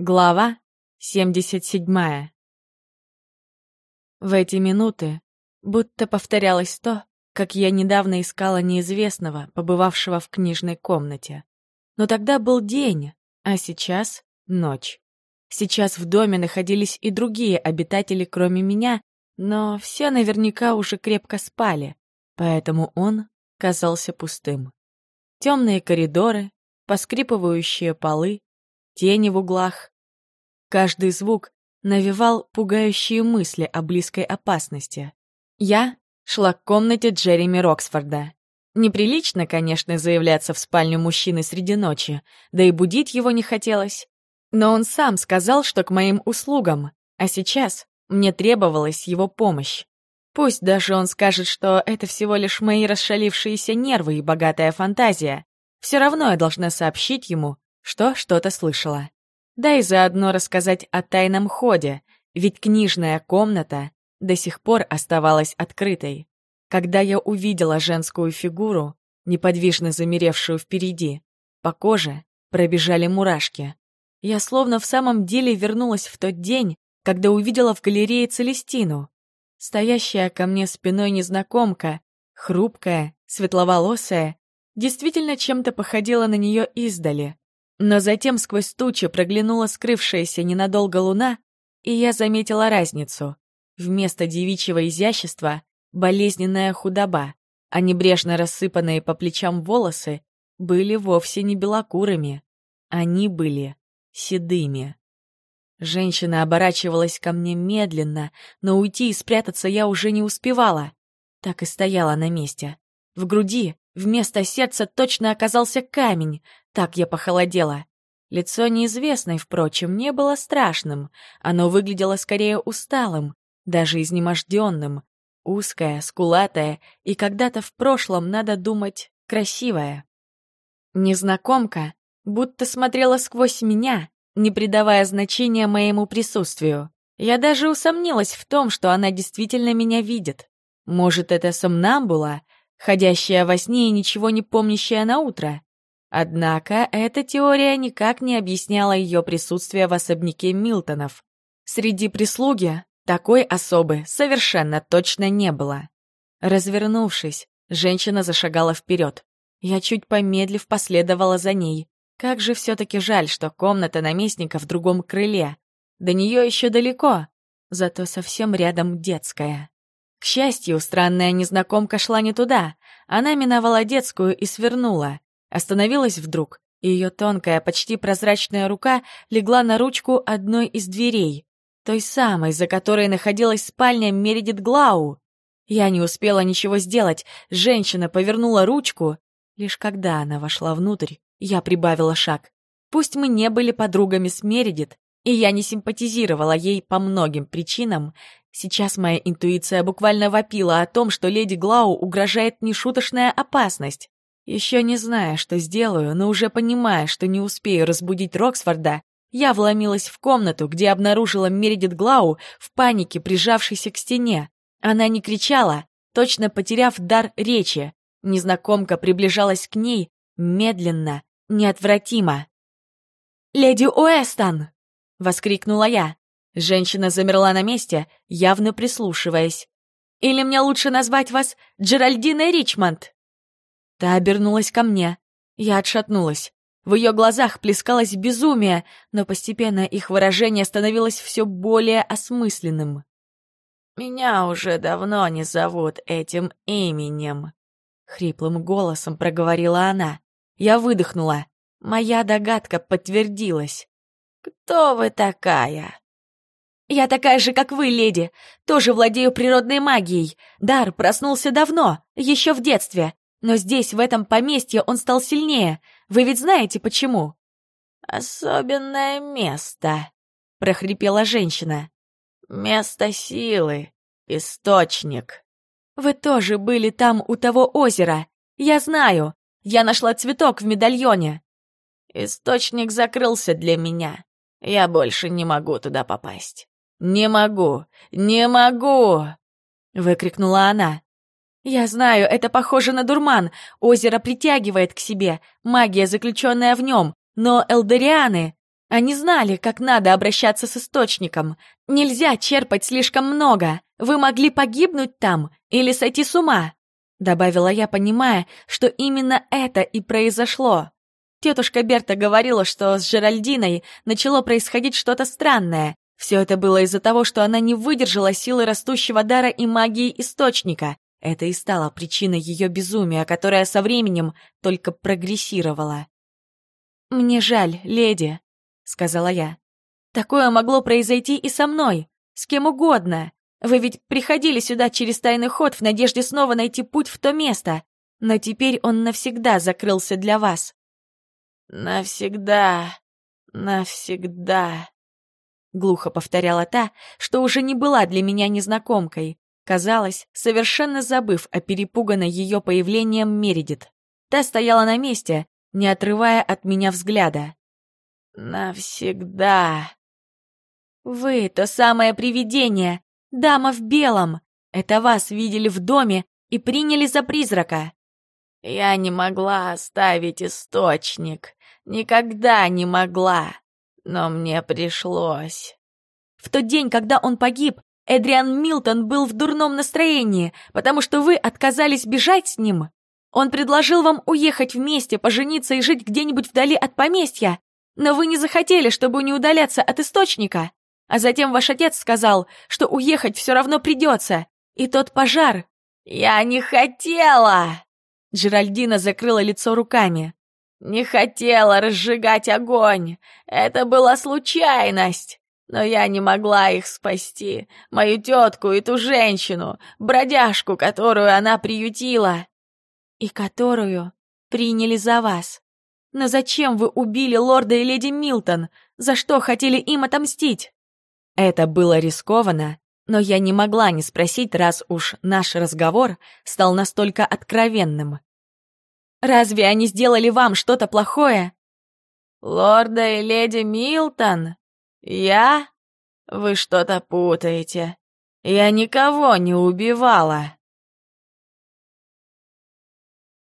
Глава 77. В эти минуты будто повторялось то, как я недавно искала неизвестного, побывавшего в книжной комнате. Но тогда был день, а сейчас — ночь. Сейчас в доме находились и другие обитатели, кроме меня, но все наверняка уже крепко спали, поэтому он казался пустым. Темные коридоры, поскрипывающие полы, тени в углах. Каждый звук навевал пугающие мысли о близкой опасности. Я шла к комнате Джереми Роксфорда. Неприлично, конечно, заявляться в спальню мужчины среди ночи, да и будить его не хотелось. Но он сам сказал, что к моим услугам, а сейчас мне требовалась его помощь. Пусть даже он скажет, что это всего лишь мои расшалившиеся нервы и богатая фантазия, все равно я должна сообщить ему, что что-то слышала. Да и заодно рассказать о тайном ходе, ведь книжная комната до сих пор оставалась открытой. Когда я увидела женскую фигуру, неподвижно замеревшую впереди, по коже пробежали мурашки. Я словно в самом деле вернулась в тот день, когда увидела в галерее Целестину. Стоящая ко мне спиной незнакомка, хрупкая, светловолосая, действительно чем-то походила на нее издали. Но затем сквозь тучи проглянула скрывшаяся ненадолго луна, и я заметила разницу. Вместо девичьего изящества — болезненная худоба, а небрежно рассыпанные по плечам волосы были вовсе не белокурыми. Они были седыми. Женщина оборачивалась ко мне медленно, но уйти и спрятаться я уже не успевала. Так и стояла на месте. В груди вместо сердца точно оказался камень, так я похолодела. Лицо неизвестной, впрочем, не было страшным. Оно выглядело скорее усталым, даже изнеможденным. Узкое, скулатое и когда-то в прошлом, надо думать, красивое. Незнакомка будто смотрела сквозь меня, не придавая значения моему присутствию. Я даже усомнилась в том, что она действительно меня видит. Может, это сомнамбула, ходящая во сне и ничего не помнящая на утро? Однако эта теория никак не объясняла ее присутствие в особняке Милтонов. Среди прислуги такой особы совершенно точно не было. Развернувшись, женщина зашагала вперед. Я чуть помедлив последовала за ней. Как же все-таки жаль, что комната наместника в другом крыле. До нее еще далеко, зато совсем рядом детская. К счастью, странная незнакомка шла не туда. Она миновала детскую и свернула. Остановилась вдруг, и ее тонкая, почти прозрачная рука легла на ручку одной из дверей, той самой, за которой находилась спальня Мередит Глау. Я не успела ничего сделать, женщина повернула ручку. Лишь когда она вошла внутрь, я прибавила шаг. Пусть мы не были подругами с Мередит, и я не симпатизировала ей по многим причинам, сейчас моя интуиция буквально вопила о том, что леди Глау угрожает нешуточная опасность. Еще не зная, что сделаю, но уже понимая, что не успею разбудить Роксфорда, я вломилась в комнату, где обнаружила Мередит Глау в панике, прижавшейся к стене. Она не кричала, точно потеряв дар речи. Незнакомка приближалась к ней медленно, неотвратимо. «Леди Уэстон!» — воскликнула я. Женщина замерла на месте, явно прислушиваясь. «Или мне лучше назвать вас Джеральдиной Ричмонд?» Та обернулась ко мне. Я отшатнулась. В ее глазах плескалось безумие, но постепенно их выражение становилось все более осмысленным. «Меня уже давно не зовут этим именем», — хриплым голосом проговорила она. Я выдохнула. Моя догадка подтвердилась. «Кто вы такая?» «Я такая же, как вы, леди. Тоже владею природной магией. Дар проснулся давно, еще в детстве. Но здесь, в этом поместье, он стал сильнее. Вы ведь знаете, почему?» «Особенное место», — прохрипела женщина. «Место силы, источник». «Вы тоже были там, у того озера. Я знаю. Я нашла цветок в медальоне». «Источник закрылся для меня. Я больше не могу туда попасть». «Не могу! Не могу!» — выкрикнула она. «Я знаю, это похоже на дурман. Озеро притягивает к себе, магия, заключенная в нем. Но элдерианы... Они знали, как надо обращаться с источником. Нельзя черпать слишком много. Вы могли погибнуть там или сойти с ума. Добавила я, понимая, что именно это и произошло. Тетушка Берта говорила, что с Жеральдиной начало происходить что-то странное. Все это было из-за того, что она не выдержала силы растущего дара и магии источника. Это и стало причиной ее безумия, которая со временем только прогрессировала. «Мне жаль, леди», — сказала я. «Такое могло произойти и со мной, с кем угодно. Вы ведь приходили сюда через тайный ход в надежде снова найти путь в то место, но теперь он навсегда закрылся для вас». «Навсегда, навсегда», — глухо повторяла та, что уже не была для меня незнакомкой, казалось, совершенно забыв о перепуганной ее появлением Мередит. Та стояла на месте, не отрывая от меня взгляда. «Навсегда». «Вы — то самое привидение, дама в белом. Это вас видели в доме и приняли за призрака». «Я не могла оставить источник. Никогда не могла. Но мне пришлось». В тот день, когда он погиб, Эдриан Милтон был в дурном настроении, потому что вы отказались бежать с ним. Он предложил вам уехать вместе, пожениться и жить где-нибудь вдали от поместья, но вы не захотели, чтобы не удаляться от источника. А затем ваш отец сказал, что уехать все равно придется. И тот пожар... «Я не хотела!» Джеральдина закрыла лицо руками. «Не хотела разжигать огонь. Это была случайность. Но я не могла их спасти. Мою тетку и ту женщину, бродяжку, которую она приютила. И которую приняли за вас. Но зачем вы убили лорда и леди Милтон? За что хотели им отомстить? Это было рискованно, но я не могла не спросить, раз уж наш разговор стал настолько откровенным. Разве они сделали вам что-то плохое? Лорда и леди Милтон? «Я? Вы что-то путаете. Я никого не убивала».